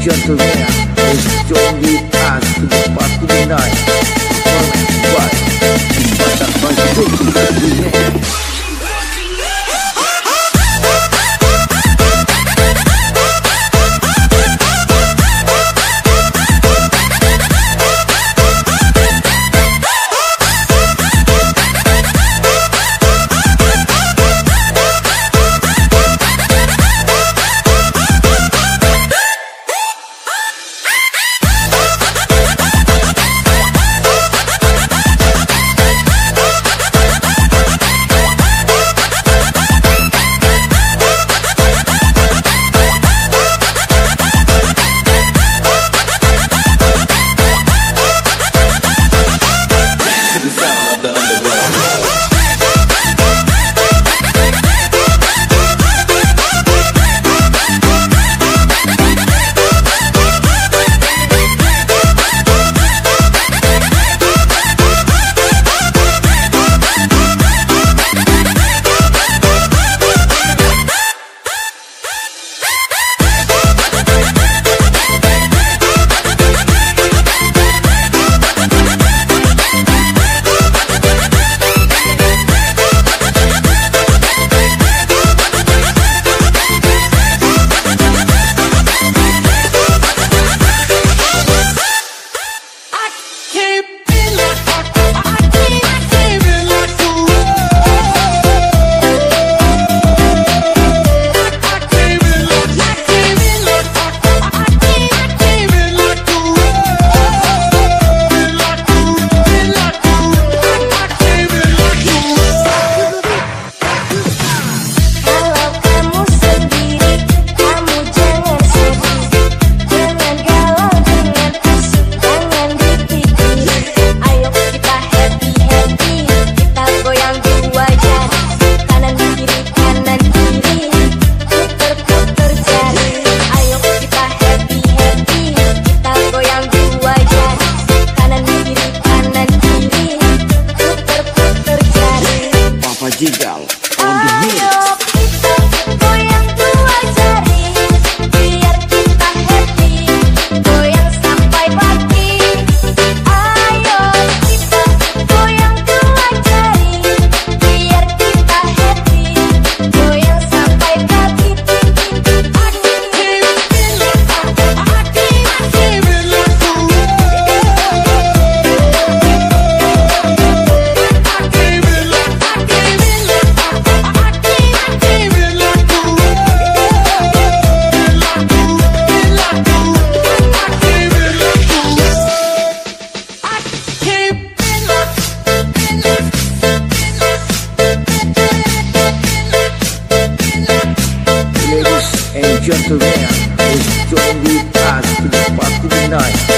gentlemen, let's join with us to the party tonight. Performance by Batak Bangkok. Gentlemen, let's join with us to the party tonight.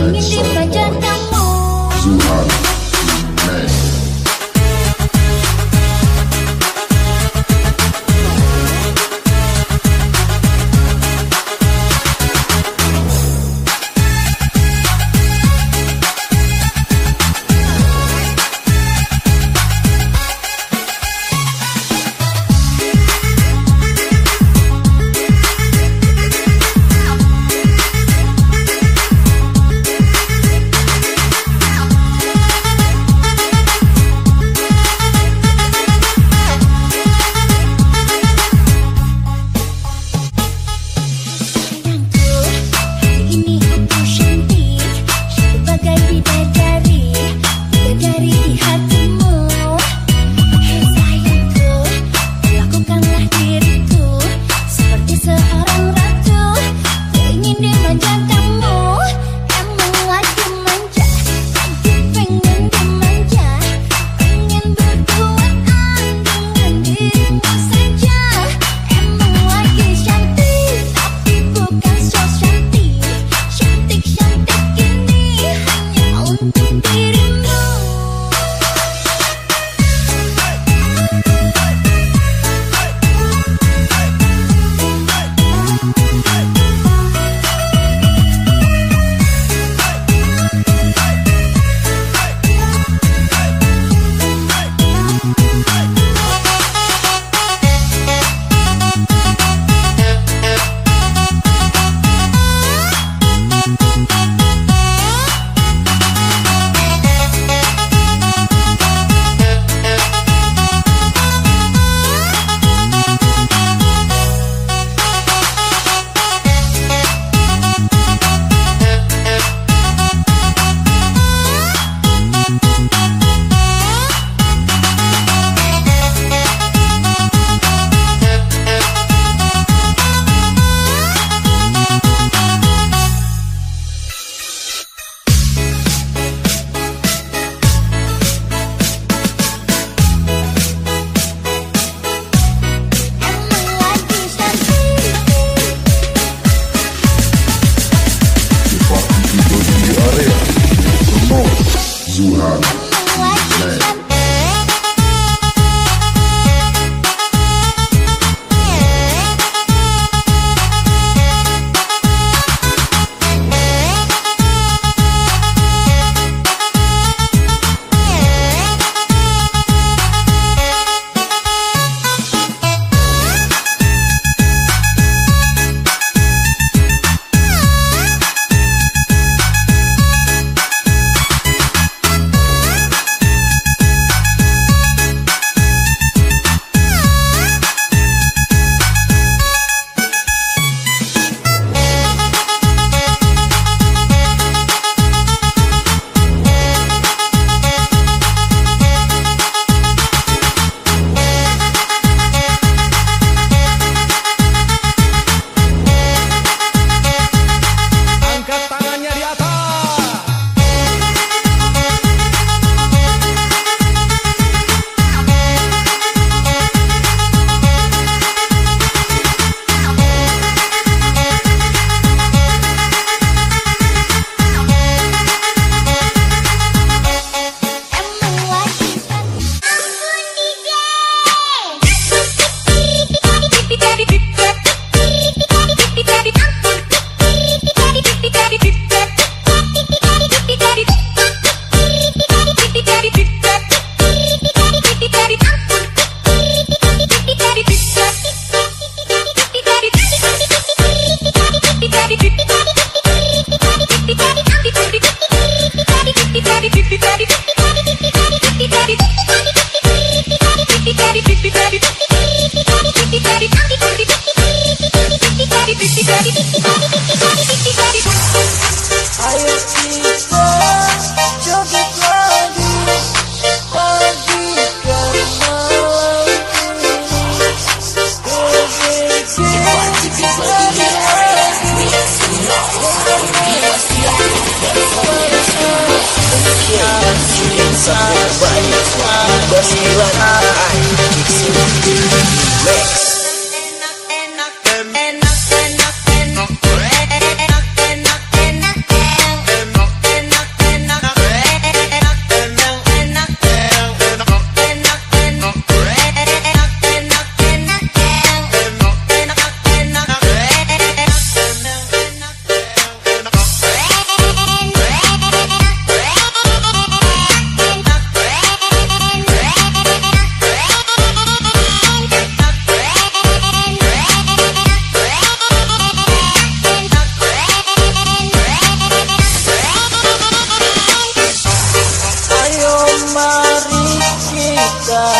Ini 暂 be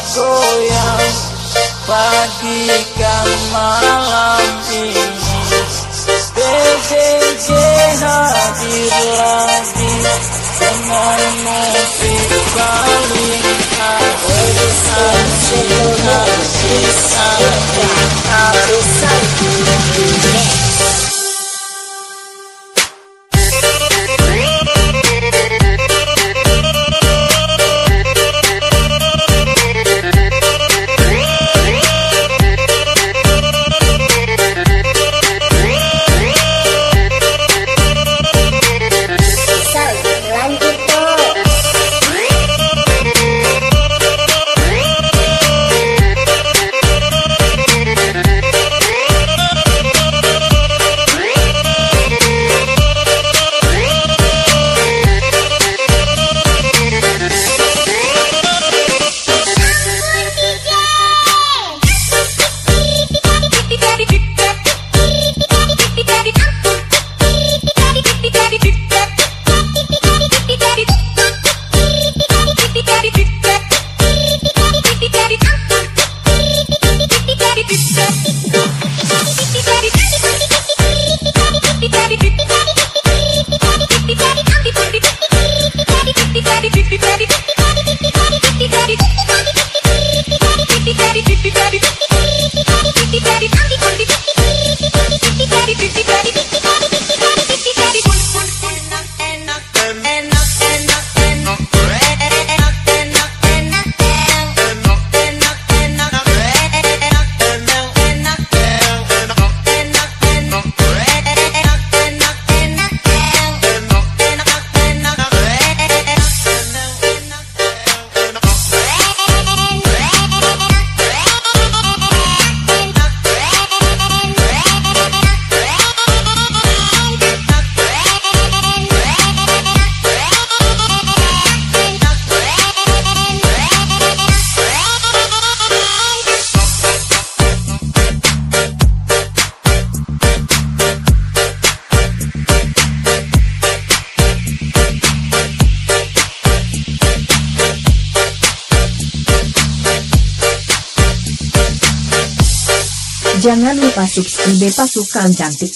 goyang pagi kan malam ini BDJ hadir lagi dengan musik paling habis habis habis habis habis Jangan masuk ide pasukan cantik